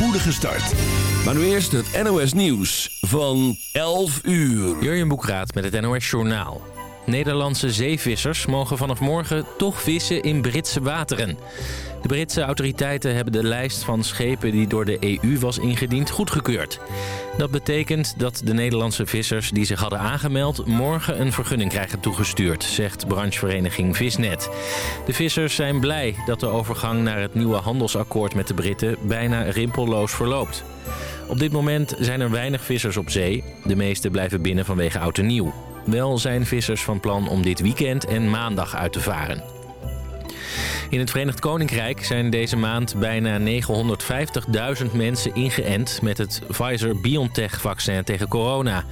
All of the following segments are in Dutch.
spoedige start. Maar nu eerst het NOS Nieuws van 11 uur. Jurjen Boekraat met het NOS Journaal. Nederlandse zeevissers mogen vanaf morgen toch vissen in Britse wateren. De Britse autoriteiten hebben de lijst van schepen die door de EU was ingediend goedgekeurd. Dat betekent dat de Nederlandse vissers die zich hadden aangemeld... morgen een vergunning krijgen toegestuurd, zegt branchevereniging Visnet. De vissers zijn blij dat de overgang naar het nieuwe handelsakkoord met de Britten... bijna rimpelloos verloopt. Op dit moment zijn er weinig vissers op zee. De meeste blijven binnen vanwege oud en nieuw. Wel zijn vissers van plan om dit weekend en maandag uit te varen. In het Verenigd Koninkrijk zijn deze maand bijna 950.000 mensen ingeënt met het Pfizer-BioNTech-vaccin tegen corona.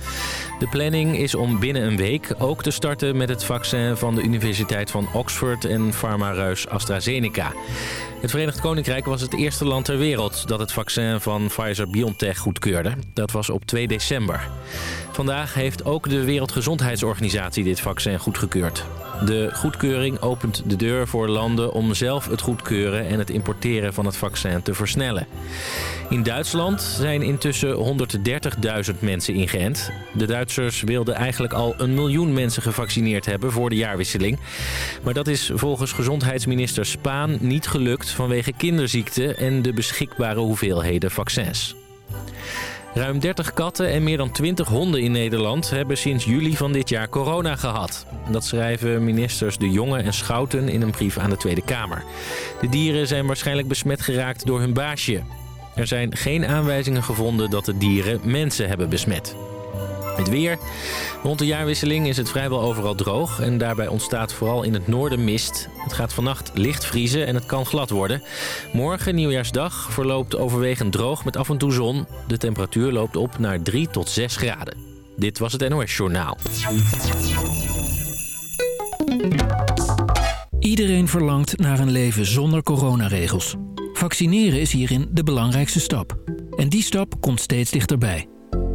De planning is om binnen een week ook te starten met het vaccin van de Universiteit van Oxford en farmareus AstraZeneca. Het Verenigd Koninkrijk was het eerste land ter wereld dat het vaccin van Pfizer-BioNTech goedkeurde. Dat was op 2 december. Vandaag heeft ook de Wereldgezondheidsorganisatie dit vaccin goedgekeurd. De goedkeuring opent de deur voor landen om zelf het goedkeuren en het importeren van het vaccin te versnellen. In Duitsland zijn intussen 130.000 mensen ingeënt. De Duitsers wilden eigenlijk al een miljoen mensen gevaccineerd hebben voor de jaarwisseling. Maar dat is volgens gezondheidsminister Spaan niet gelukt vanwege kinderziekten en de beschikbare hoeveelheden vaccins. Ruim 30 katten en meer dan 20 honden in Nederland hebben sinds juli van dit jaar corona gehad. Dat schrijven ministers De Jonge en Schouten in een brief aan de Tweede Kamer. De dieren zijn waarschijnlijk besmet geraakt door hun baasje. Er zijn geen aanwijzingen gevonden dat de dieren mensen hebben besmet. Het weer. Rond de jaarwisseling is het vrijwel overal droog en daarbij ontstaat vooral in het noorden mist. Het gaat vannacht licht vriezen en het kan glad worden. Morgen, nieuwjaarsdag, verloopt overwegend droog met af en toe zon. De temperatuur loopt op naar 3 tot 6 graden. Dit was het NOS Journaal. Iedereen verlangt naar een leven zonder coronaregels. Vaccineren is hierin de belangrijkste stap. En die stap komt steeds dichterbij.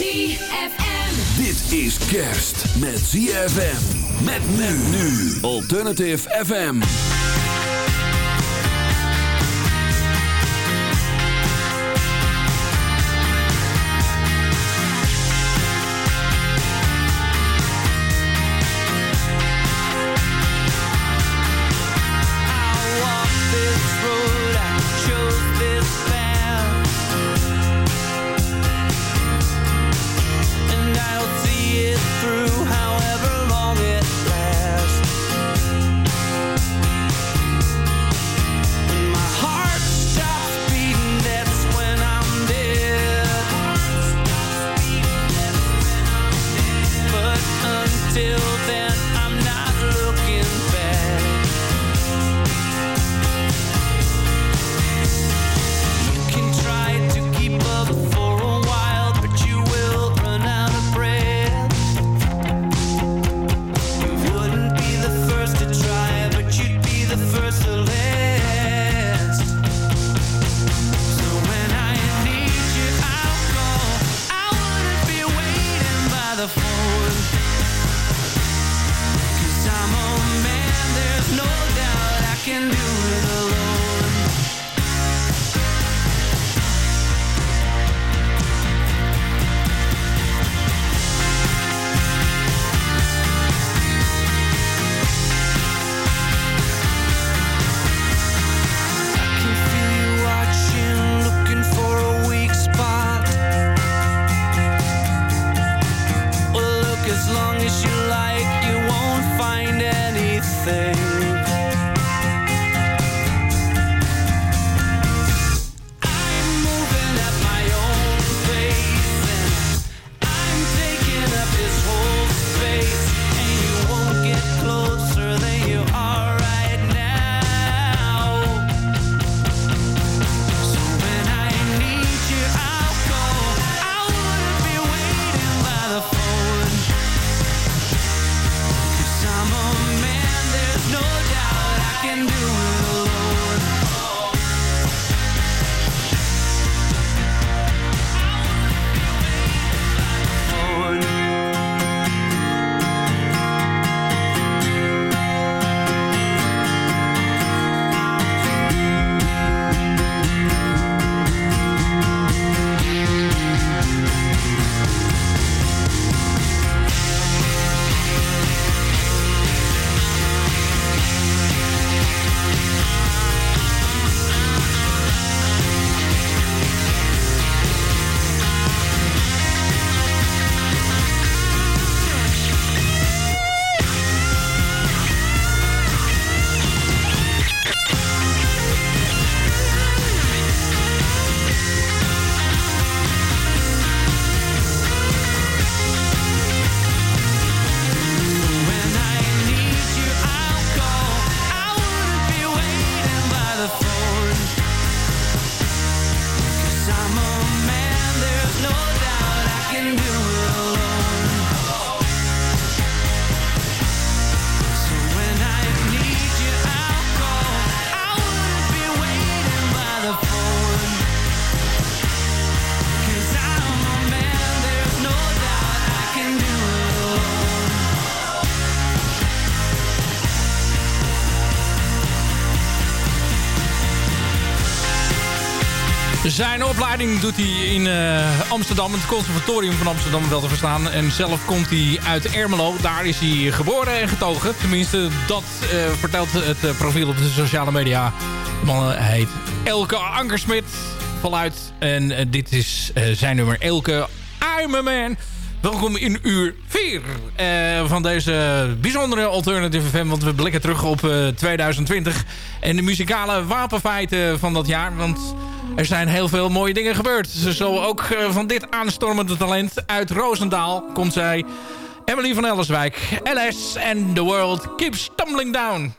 ZFM. Dit is kerst met ZFM. Met men nu. Alternative FM. Zijn opleiding doet hij in uh, Amsterdam, het conservatorium van Amsterdam wel te verstaan. En zelf komt hij uit Ermelo. Daar is hij geboren en getogen. Tenminste, dat eh, vertelt het eh, profiel op de sociale media. De man heet Elke Ankersmit voluit. En dit is zijn nummer Elke I'm a Man. Welkom in uur 4 van deze bijzondere Alternative FM. Want we blikken terug op 2020 en de muzikale wapenfeiten van dat jaar. Want er zijn heel veel mooie dingen gebeurd. Zo ook eh, van dit aanstormende talent uit Roosendaal komt zij... Emily van Ellerswijk, LS and the world keeps tumbling down.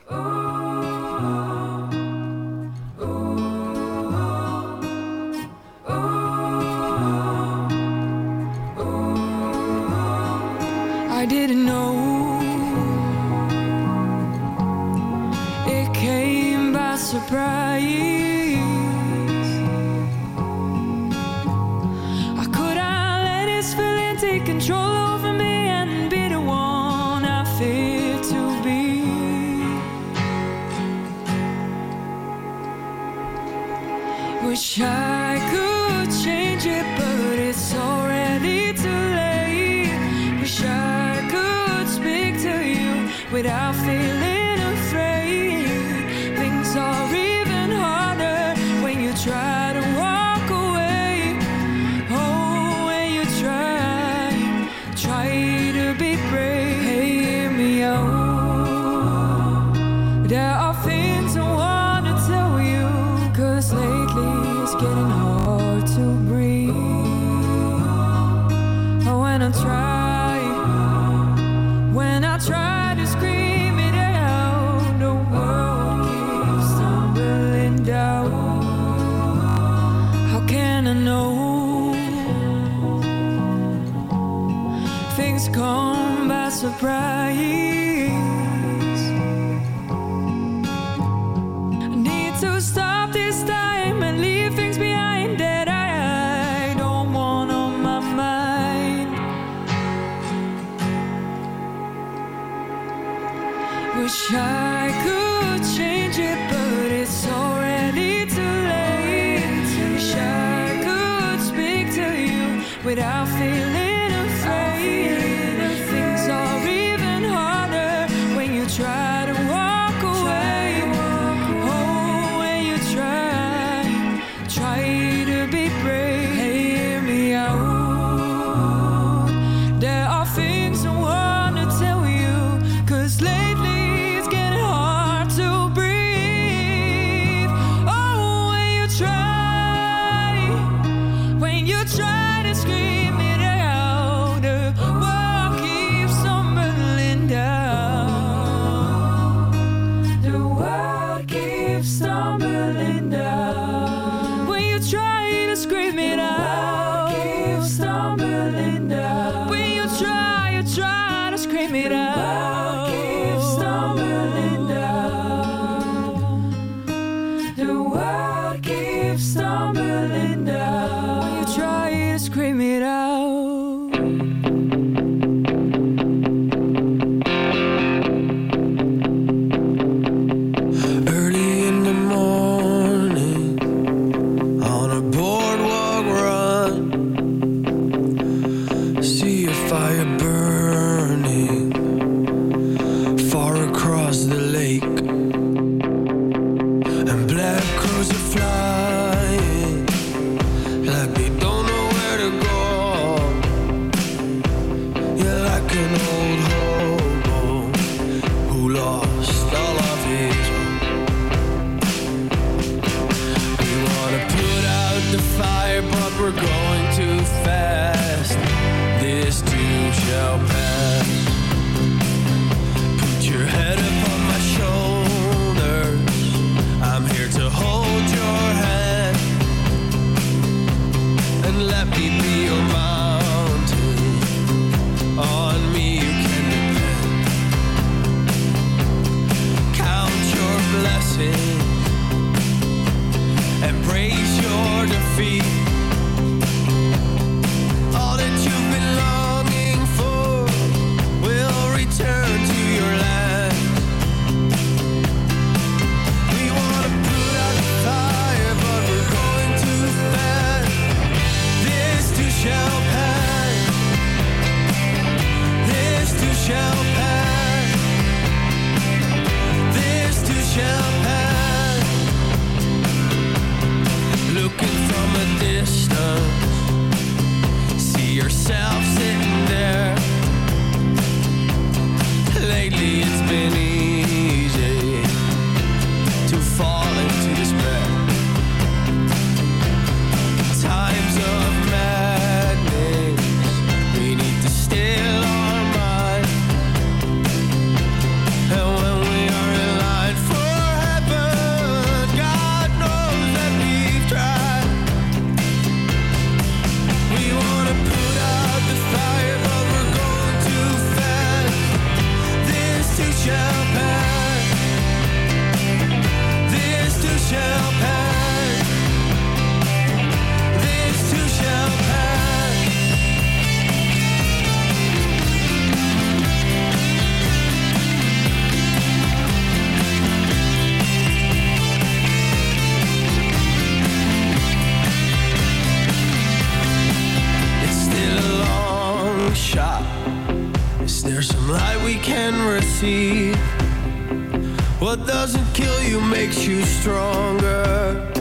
What doesn't kill you makes you stronger.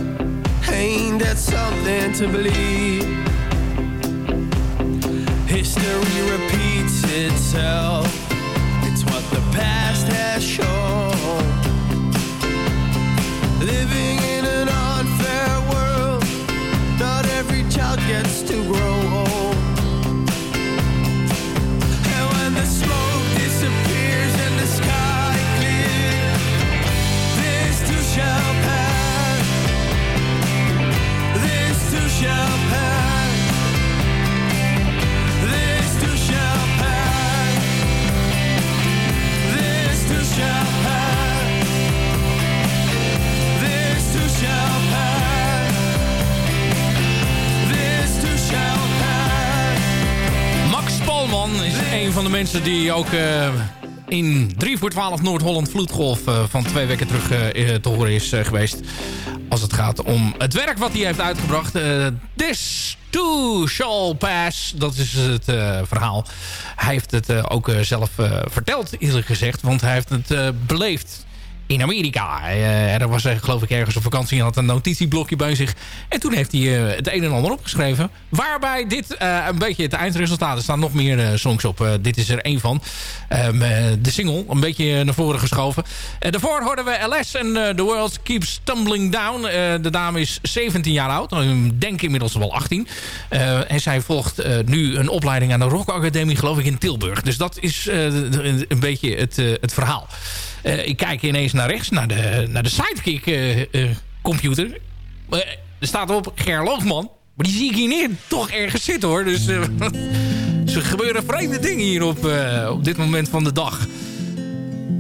Ain't that something to believe? History repeats itself. It's what the past has shown. Van de mensen die ook eh, in 3 voor 12 Noord-Holland Vloedgolf eh, van twee weken terug eh, te horen is geweest. Als het gaat om het werk wat hij heeft uitgebracht. This too shall pass. Dat is het verhaal. Hij heeft het ook zelf verteld eerlijk gezegd. Want hij heeft het beleefd in Amerika. Eh, er was hij geloof ik ergens op vakantie en had een notitieblokje bij zich. En toen heeft hij eh, het een en ander opgeschreven. Waarbij dit eh, een beetje het eindresultaat. Er staan nog meer eh, songs op. Eh, dit is er één van. Ehm, eh, de single, een beetje naar voren geschoven. Eh, daarvoor hoorden we LS en eh, The World Keeps Tumbling Down. Eh, de dame is 17 jaar oud. Ik denk inmiddels wel 18. Eh, en zij volgt eh, nu een opleiding aan de Rock Academie, geloof ik, in Tilburg. Dus dat is eh, een beetje het, eh, het verhaal. Eh, ik kijk ineens naar rechts, naar de, naar de sidekick eh, eh, computer. Er staat op Ger Loogman. Maar die zie ik hier neer toch ergens zitten hoor. Dus er gebeuren vreemde dingen hier op, op dit moment van de dag.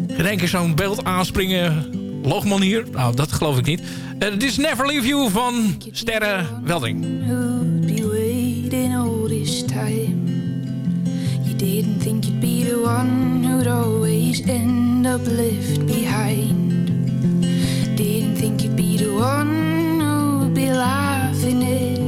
In één zo'n beeld aanspringen. Loogman hier? Nou, dat geloof ik niet. Dit is Never Leave You van Sterre Welding. time. Didn't think you'd be the one who'd always end up left behind. Didn't think you'd be the one who'd be laughing at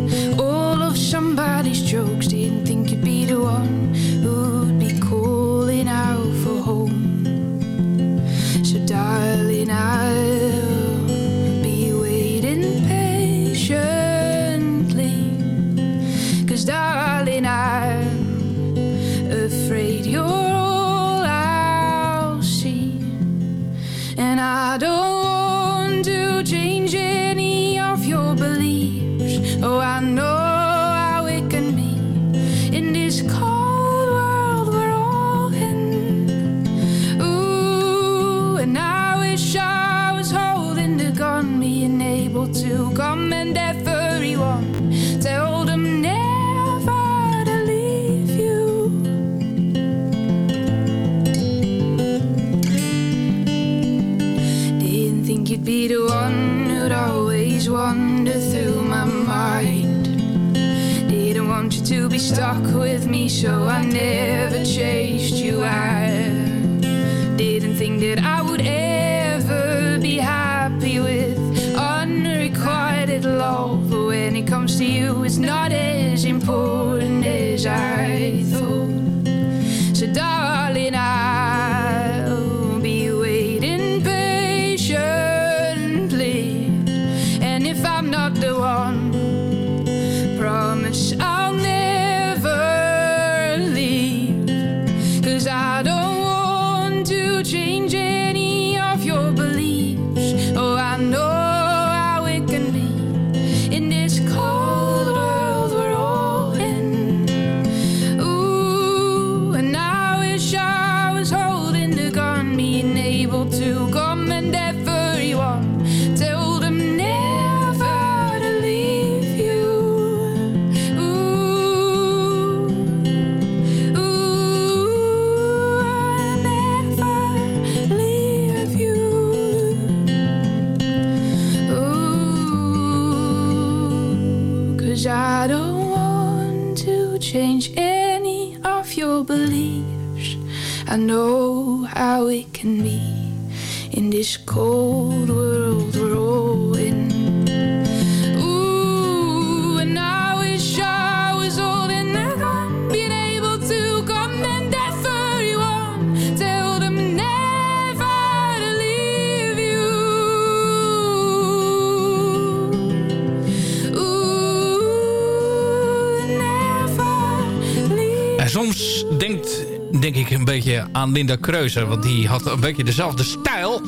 denk ik een beetje aan Linda Kreuzer. Want die had een beetje dezelfde stijl.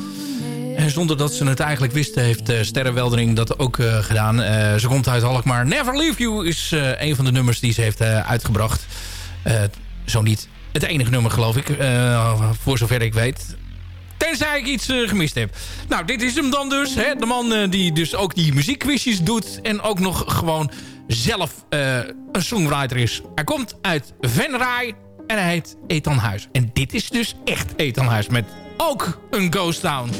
En zonder dat ze het eigenlijk wisten heeft uh, Sterre Weldering dat ook uh, gedaan. Uh, ze komt uit Alkmaar. Never Leave You is een van de nummers die ze heeft uitgebracht. zo niet het enige nummer geloof ik. voor zover ik weet. Tenzij ik iets gemist heb. Nou, dit is hem dan dus. Hè? De man die dus ook die muziekquizjes doet. En ook nog gewoon zelf een songwriter is. Hij komt uit Venray. En hij heet Ethan Huis. En dit is dus echt Ethan Huis. Met ook een Ghost Town.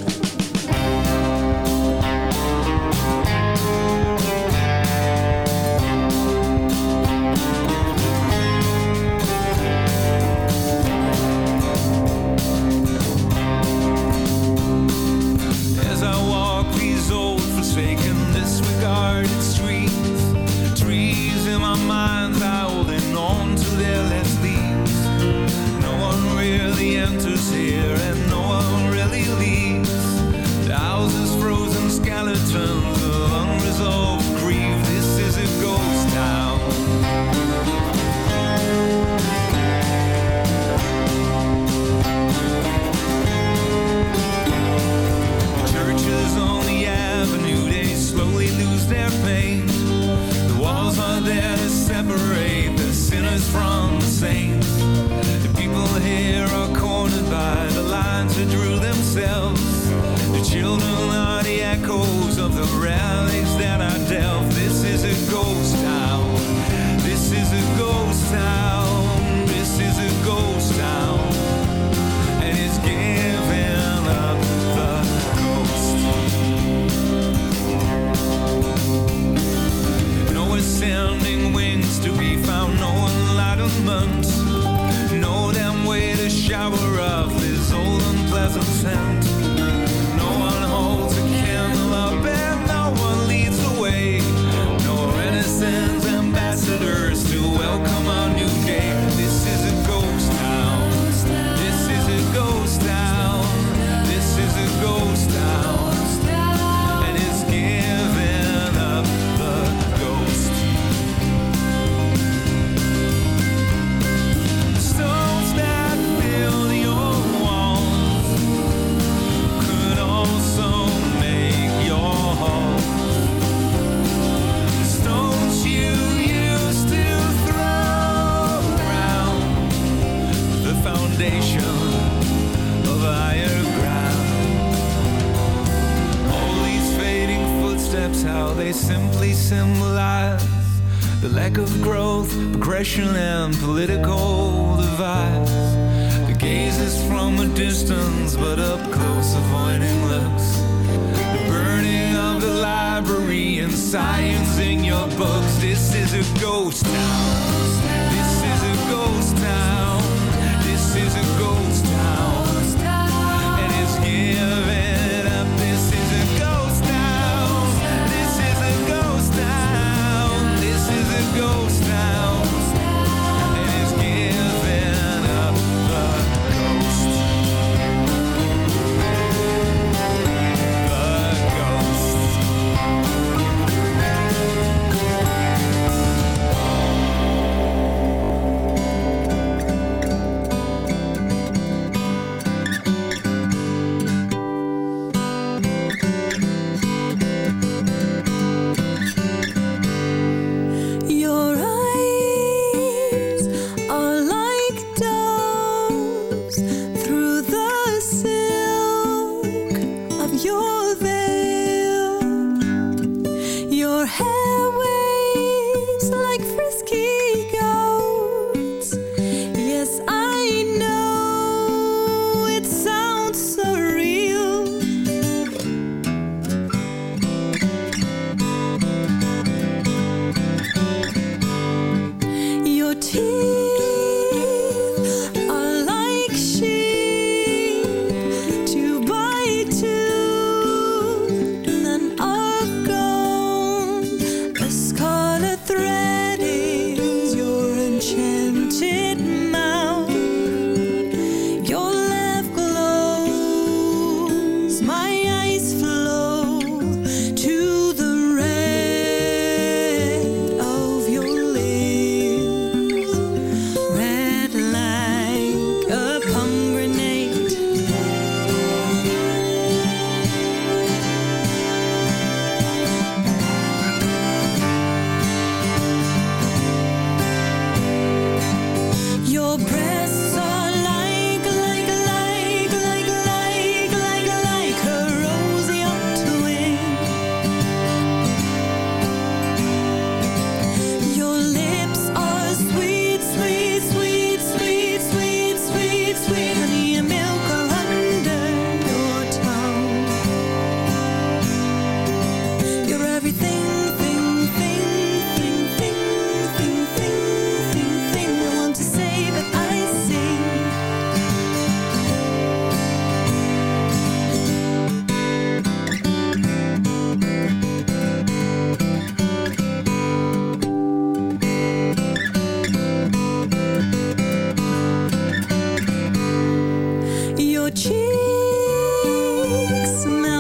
smell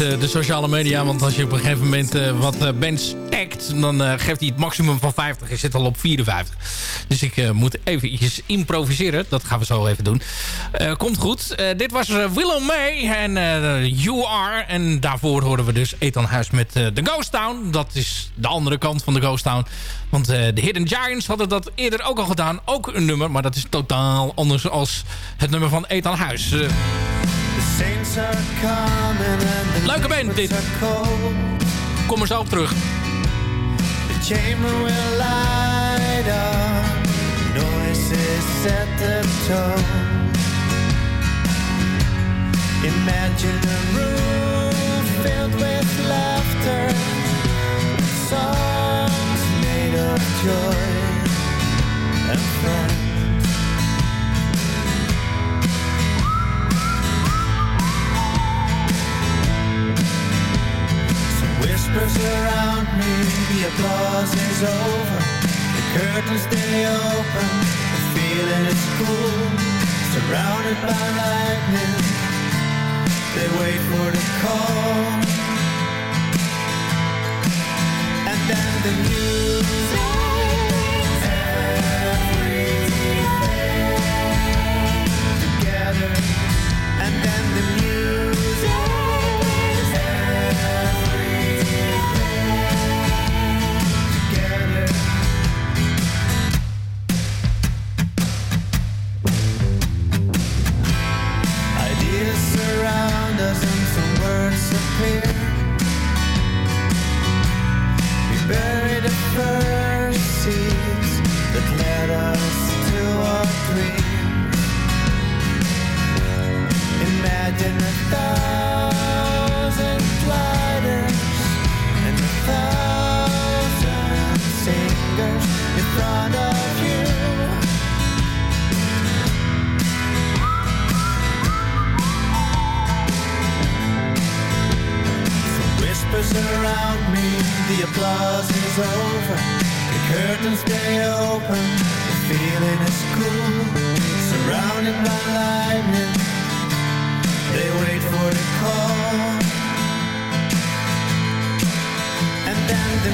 eh, de sociale media. Want als je op een gegeven moment eh, wat eh, bands tagt... dan geeft hij het maximum van 50. Je zit al op 54. Dus ik moet even iets improviseren. Dat gaan we zo even doen. Komt goed. Dit was Willow May en You Are. En daarvoor horen we dus Ethan Huis met The Ghost Town. Dat is de andere kant van The Ghost Town. Want de Hidden Giants hadden dat eerder ook al gedaan. Ook een nummer, maar dat is totaal anders als het nummer van Ethan Huis. Leuke band, dit. kom er zo op terug. The chamber will light up. Noises set the tone. Imagine a room filled with is over. The curtains stay open, the feeling is cool. Surrounded by lightning, they wait for the call. And then the news.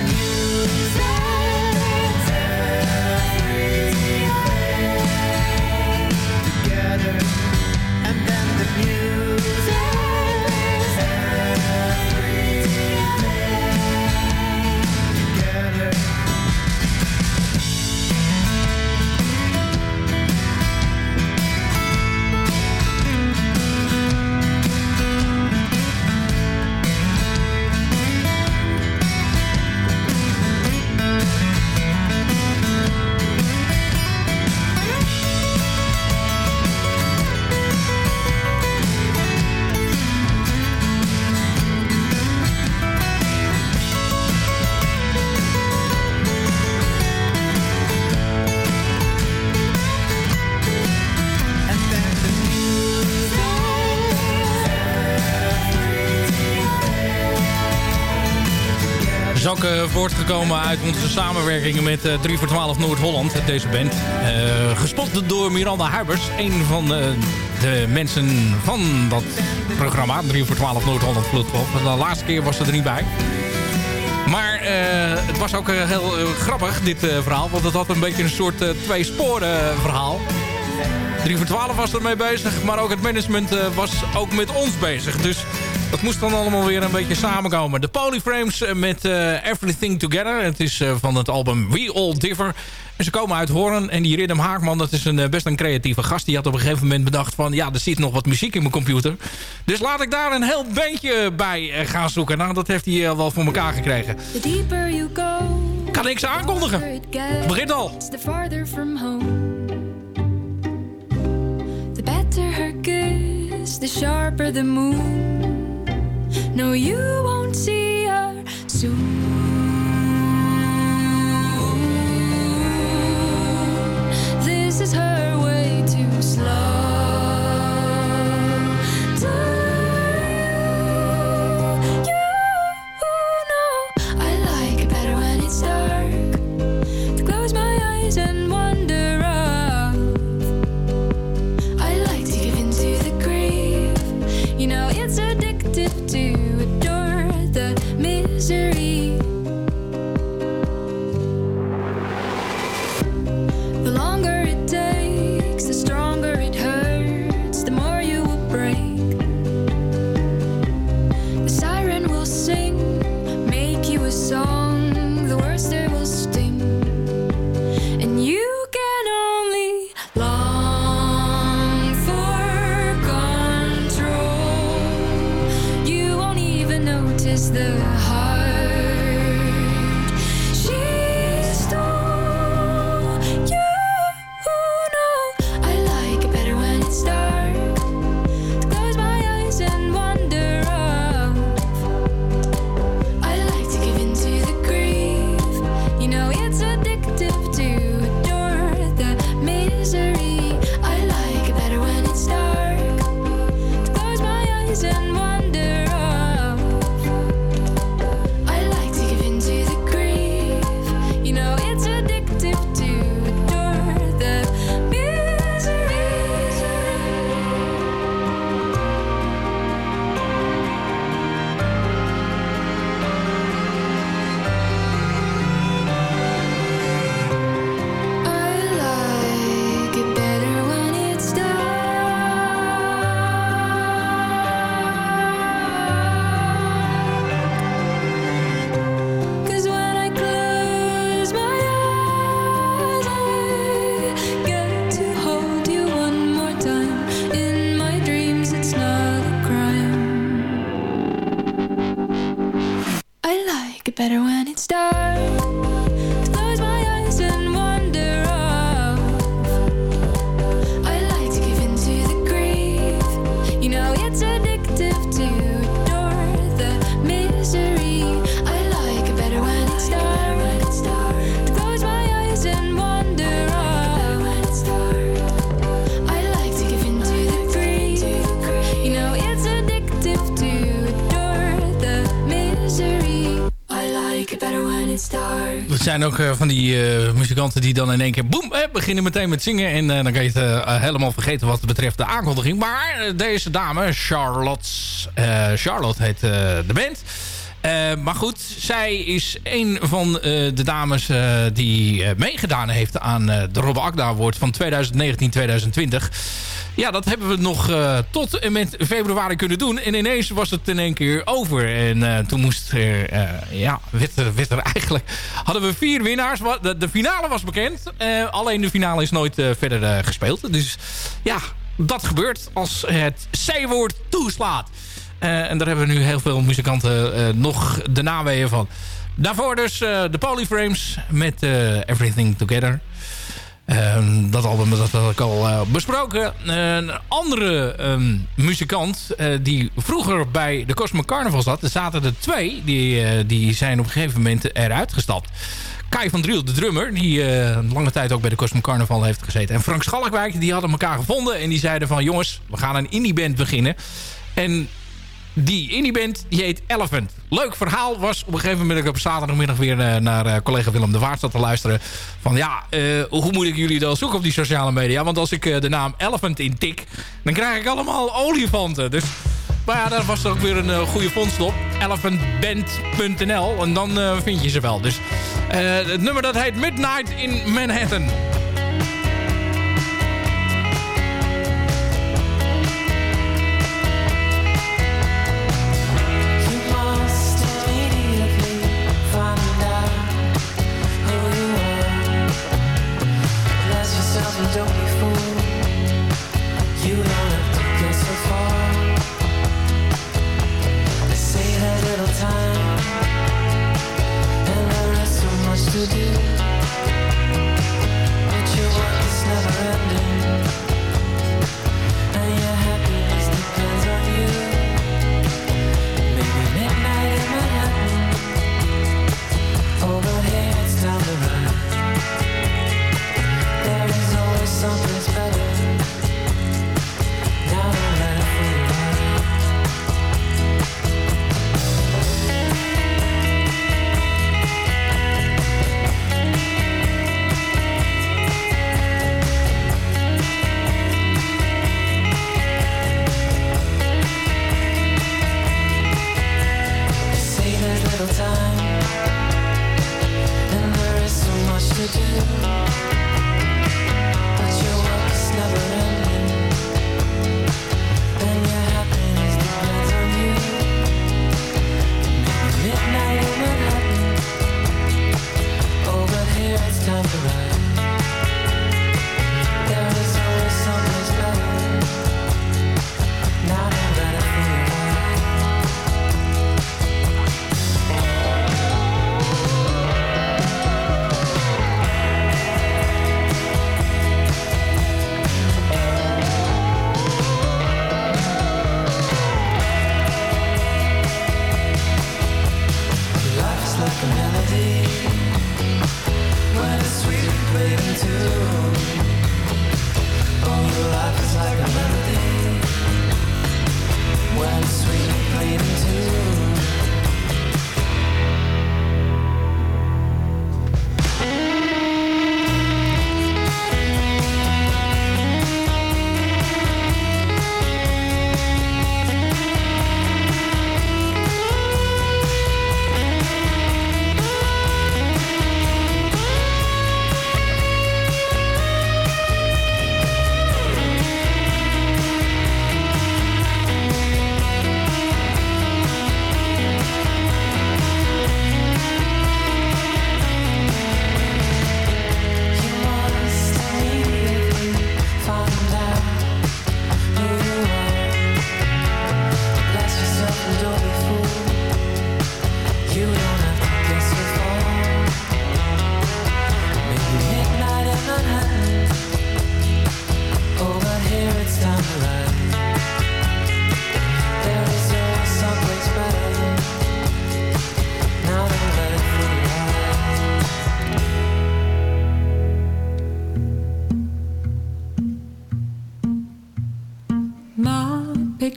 Music. Voortgekomen uit onze samenwerkingen met eh 3 voor 12 Noord-Holland, deze band. Eh, gespot door Miranda Huibers, een van eh, de mensen van dat programma, 3 voor 12 Noord-Holland Vloedgolf. De laatste keer was ze er niet bij. Maar eh, het was ook eh, heel eh, grappig, dit eh, verhaal. Want het had een beetje een soort eh, twee sporen verhaal. 3 voor 12 was ermee bezig. Maar ook het management uh, was ook met ons bezig. Dus dat moest dan allemaal weer een beetje samenkomen. De Polyframes met uh, Everything Together. Het is uh, van het album We All Differ. En ze komen uit Hoorn. En die Rhythm Haakman, dat is een, best een creatieve gast. Die had op een gegeven moment bedacht van... ja, er zit nog wat muziek in mijn computer. Dus laat ik daar een heel bandje bij gaan zoeken. Nou, dat heeft hij wel voor elkaar gekregen. The deeper you go, kan ik ze aankondigen. Het begint al. The farther from home. The better her kiss, the sharper the moon. No, you won't see her soon. Zijn ook uh, van die uh, muzikanten die dan in één keer boem, eh, beginnen meteen met zingen. En dan kan je het helemaal vergeten wat betreft de aankondiging. Maar deze dame, Charlotte, Charlotte heet de band. maar goed, zij is een van de dames die meegedaan heeft aan de Robbe Akda Award van 2019-2020. Ja, dat hebben we nog uh, tot en met februari kunnen doen. En ineens was het in één keer over. En uh, toen moest er, uh, ja, er, werd er eigenlijk... Hadden we vier winnaars. De, de finale was bekend. alleen de finale is nooit verder gespeeld. Dus ja, dat gebeurt als het C-woord toeslaat. en daar hebben we nu heel veel muzikanten nog de naweeën van. Daarvoor dus de Polyframes met Everything Together. Ehm, dat album dat had ik al uh, besproken. een andere um, muzikant uh, die vroeger bij de Cosmic Carnival zat. Er zaten er twee. Die, uh, die zijn op een gegeven moment eruit gestapt. Kai van Driel, de drummer, die lange tijd ook bij de Cosmic Carnival heeft gezeten. En Frank Schalkwijk, die hadden elkaar gevonden. En die zeiden van, jongens, we gaan een indie band beginnen. En die indie band, die heet Elephant. Leuk verhaal was op een gegeven moment... ik op zaterdagmiddag weer uh, naar uh, collega Willem de Waard zat te luisteren... van ja, uh, hoe moet ik jullie dan zoeken op die sociale media? Want als ik de naam Elephant intik... dan krijg ik allemaal olifanten. Dus maar ja, daar was ook weer een goede vondst op. Elephantband.nl en dan vind je ze wel. Dus het nummer dat heet Midnight in Manhattan. to do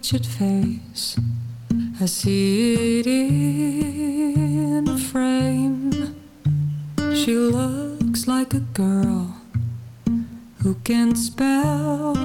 pictured face. I see it in a frame. She looks like a girl who can spell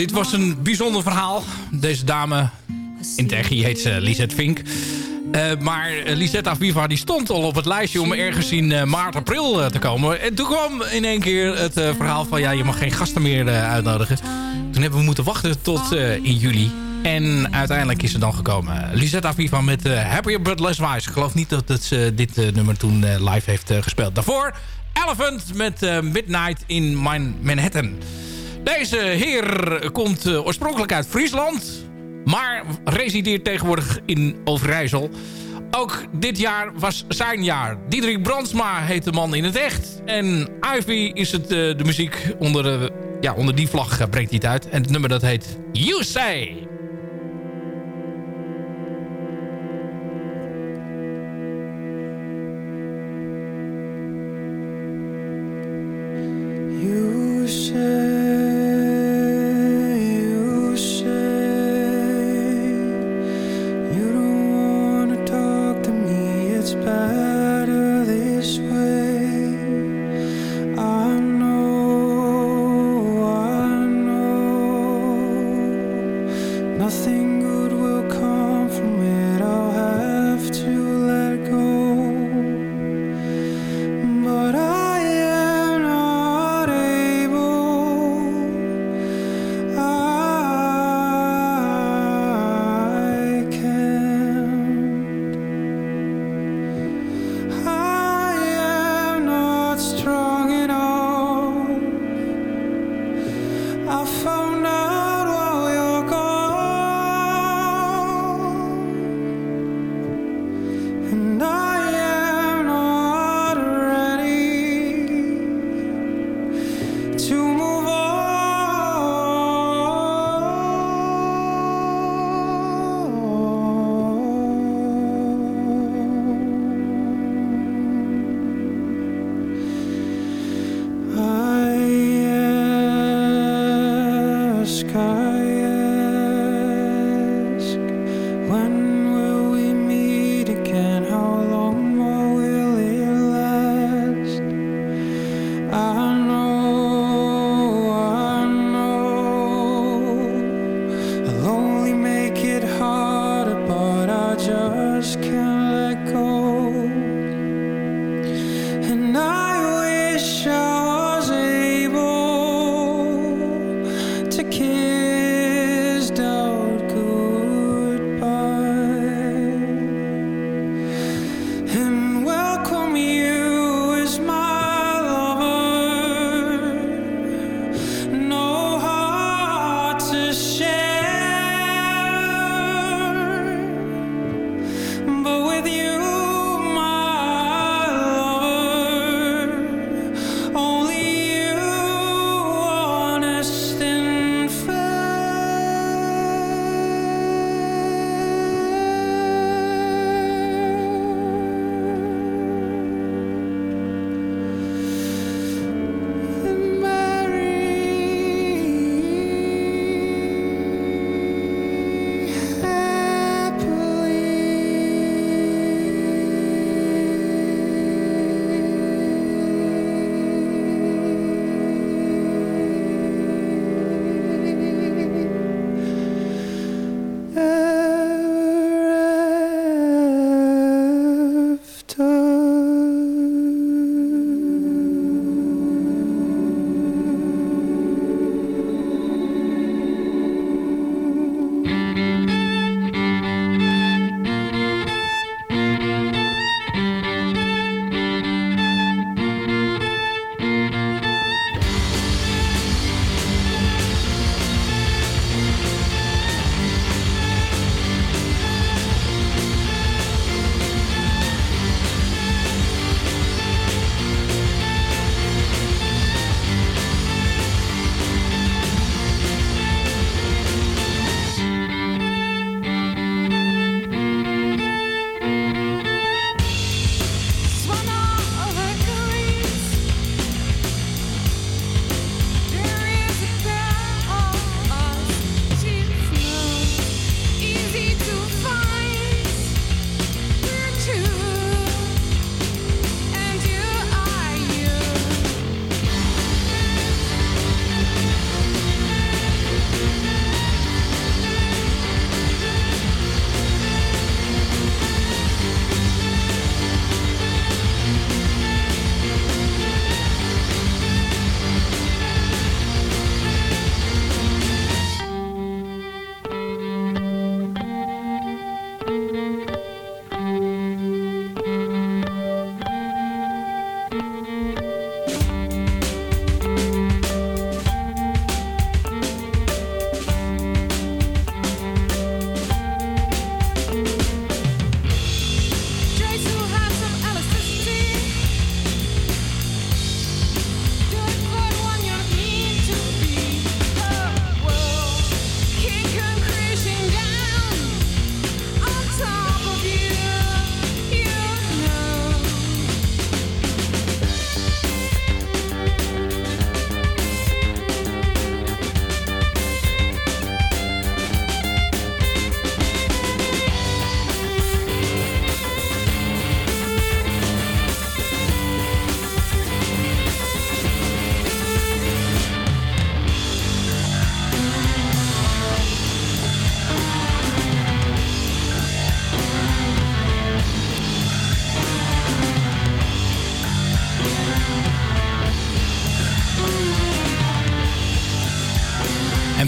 dit was een bijzonder verhaal. Deze dame, in echt heet ze Lisette Vink. Eh, maar Lisette Aviva die stond al op het lijstje om ergens in eh, maart, april eh, te komen. En toen kwam in één keer het verhaal van... ja, je mag geen gasten meer uitnodigen. Toen hebben we moeten wachten tot in juli. En uiteindelijk is ze dan gekomen. Lisette Aviva met Happier But Less Wise. Ik geloof niet dat, ze dit nummer toen live heeft gespeeld. Daarvoor Elephant met Midnight in Man- Manhattan. Deze heer komt eh, oorspronkelijk uit Friesland... maar resideert tegenwoordig in Overijssel. Ook dit jaar was zijn jaar. Diederik Brandsma heet de man in het echt. En Ivy is het, eh, de muziek onder, eh, ja, onder die vlag eh, brengt hij uit. En het nummer dat heet You Say.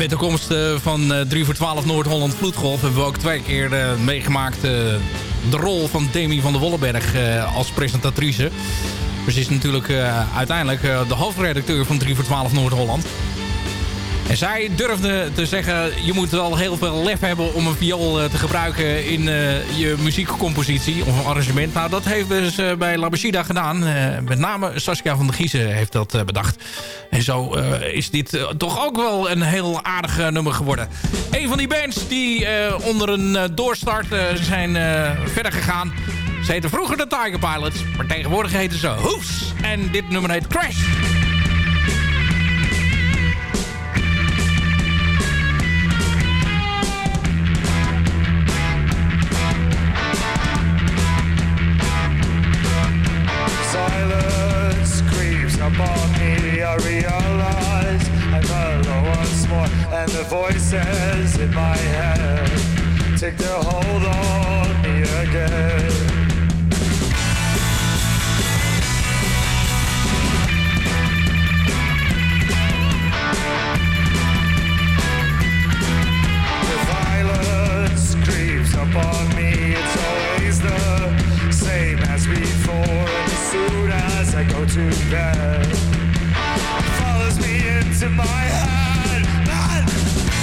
Met de komst van 3 voor 12 Noord-Holland Vloedgolf... hebben we ook twee keer meegemaakt de rol van Demi van der Wolleberg als presentatrice. Dus is natuurlijk uiteindelijk de hoofdredacteur van 3 voor 12 Noord-Holland. En zij durfde te zeggen... je moet wel heel veel lef hebben om een viool eh, te gebruiken... in uh, je muziekcompositie of arrangement. Nou, dat heeft dus uh, bij Labashida gedaan. Met name Saskia van der Giezen heeft dat bedacht. En zo is dit toch ook wel een heel aardig nummer geworden. Een van die bands die onder een doorstart zijn verder gegaan... Ze heten vroeger de Tiger Pilots, maar tegenwoordig heten ze Hoofs. En dit nummer heet Crash. Voices in my head take their hold on me again. The violence creeps upon me, it's always the same as before. And as soon as I go to bed, follows me into my head. Persoonlijk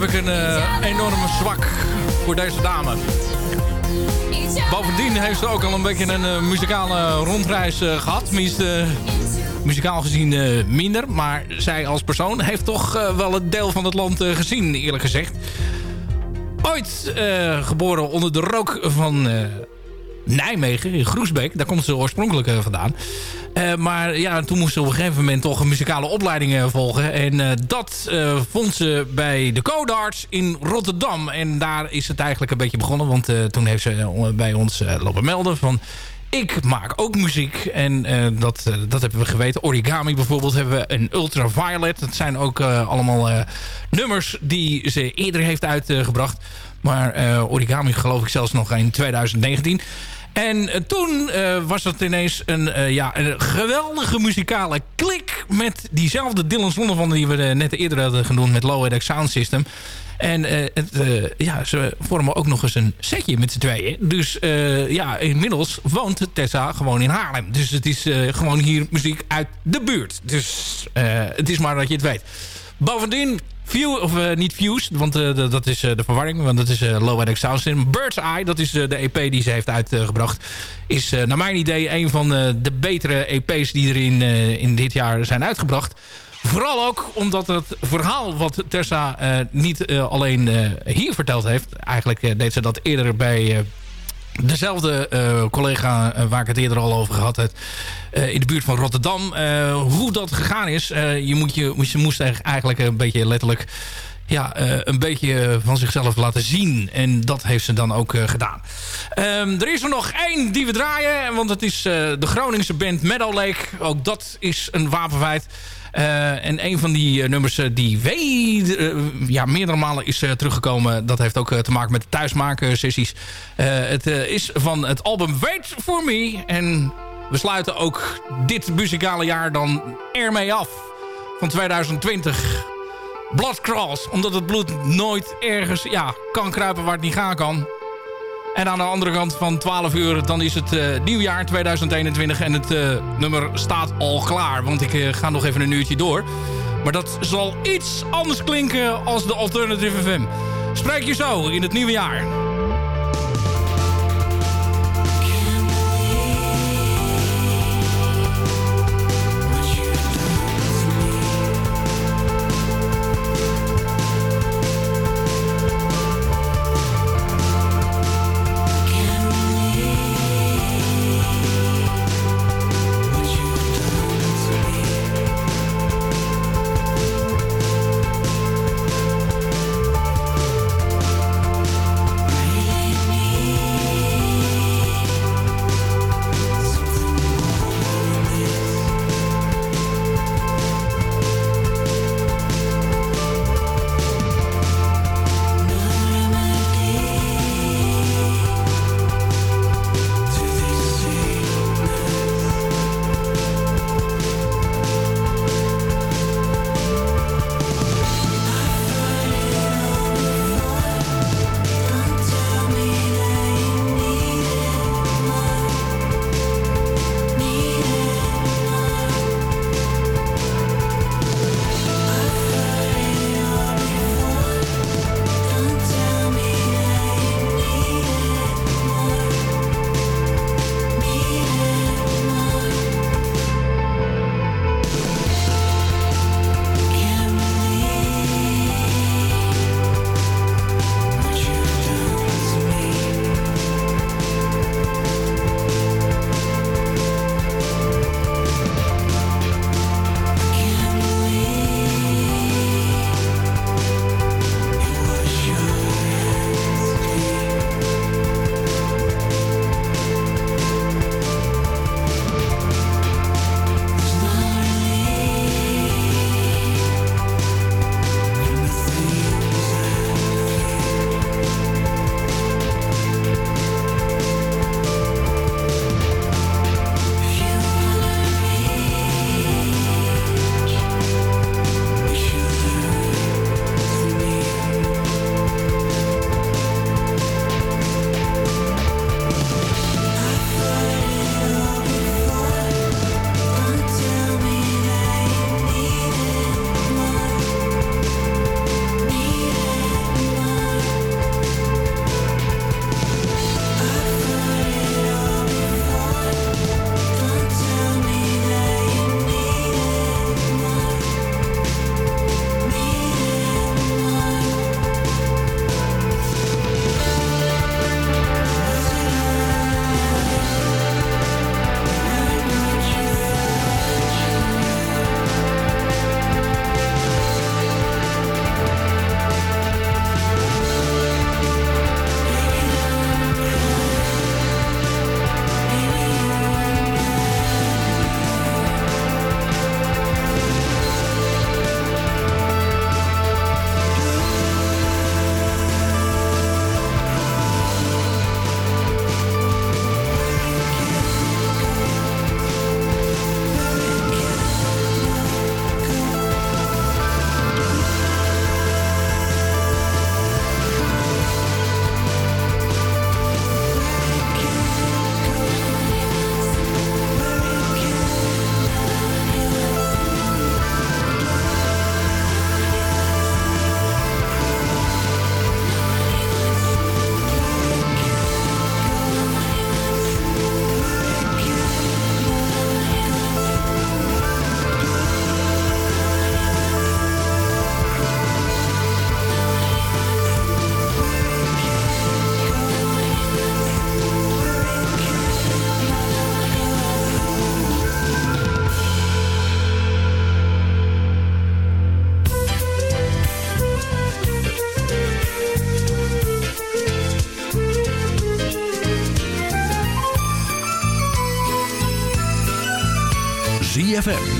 heb ik een uh, enorme zwak voor deze dame. Bovendien heeft ze ook al een beetje een uh, muzikale rondreis uh, gehad. Tenminste, muzikaal gezien minder. Maar zij als persoon heeft toch wel een deel van het land gezien, eerlijk gezegd. Ooit geboren onder de rook van Nijmegen, in Groesbeek. Daar komt ze oorspronkelijk vandaan. Uh, maar ja, toen moest ze op een gegeven moment toch een muzikale opleiding uh, volgen. En uh, dat vond ze bij de Codarts in Rotterdam. En daar is het eigenlijk een beetje begonnen. Want toen heeft ze bij ons lopen melden van... Ik maak ook muziek en dat, dat hebben we geweten. Origami bijvoorbeeld hebben we een Ultraviolet. Dat zijn ook allemaal nummers die ze eerder heeft uitgebracht. Maar Origami geloof ik zelfs nog in 2019. En eh, toen uh, was het ineens een, uh, ja, een geweldige muzikale klik... met diezelfde Dylan Zonnevan die we net eerder hadden genoemd... met Low EdX Sound System. En het, ja, ze vormen ook nog eens een setje met z'n tweeën. Dus ja, inmiddels woont Tessa gewoon in Haarlem. Dus het is gewoon hier muziek uit de buurt. Dus het is maar dat je het weet. Bovendien View, of uh, niet Views, want uh, dat is uh, de verwarring. Want dat is Low EdX Sound. Bird's Eye, dat is de EP die ze heeft uitgebracht. Is naar mijn idee een van de betere EP's die er in, in dit jaar zijn uitgebracht. Vooral ook omdat het verhaal wat Tessa niet alleen hier verteld heeft. Eigenlijk deed ze dat eerder bij dezelfde uh, collega uh, waar ik het eerder al over gehad heb... Uh, in de buurt van Rotterdam. hoe dat gegaan is, je, moet je, je moest eigenlijk een beetje letterlijk... Ja, een beetje van zichzelf laten zien. En dat heeft ze dan ook gedaan. Um, er is er nog één die we draaien. Want het is de Groningse band Meadow Lake. Ook dat is een wapenfeit. Uh, en een van die nummers die weet, ja, meerdere malen is teruggekomen... dat heeft ook te maken met de thuismaken sessies. het is van het album Wait For Me. En we sluiten ook dit muzikale jaar dan ermee af. Van 2020. Blood Cross. Omdat het bloed nooit ergens ja, kan kruipen waar het niet gaan kan. En aan de andere kant van 12 uur, dan is het uh, nieuwjaar 2021. En het uh, nummer staat al klaar. Want ik uh, ga nog even een uurtje door. Maar dat zal iets anders klinken als de Alternative FM. Spreek je zo in het nieuwe jaar.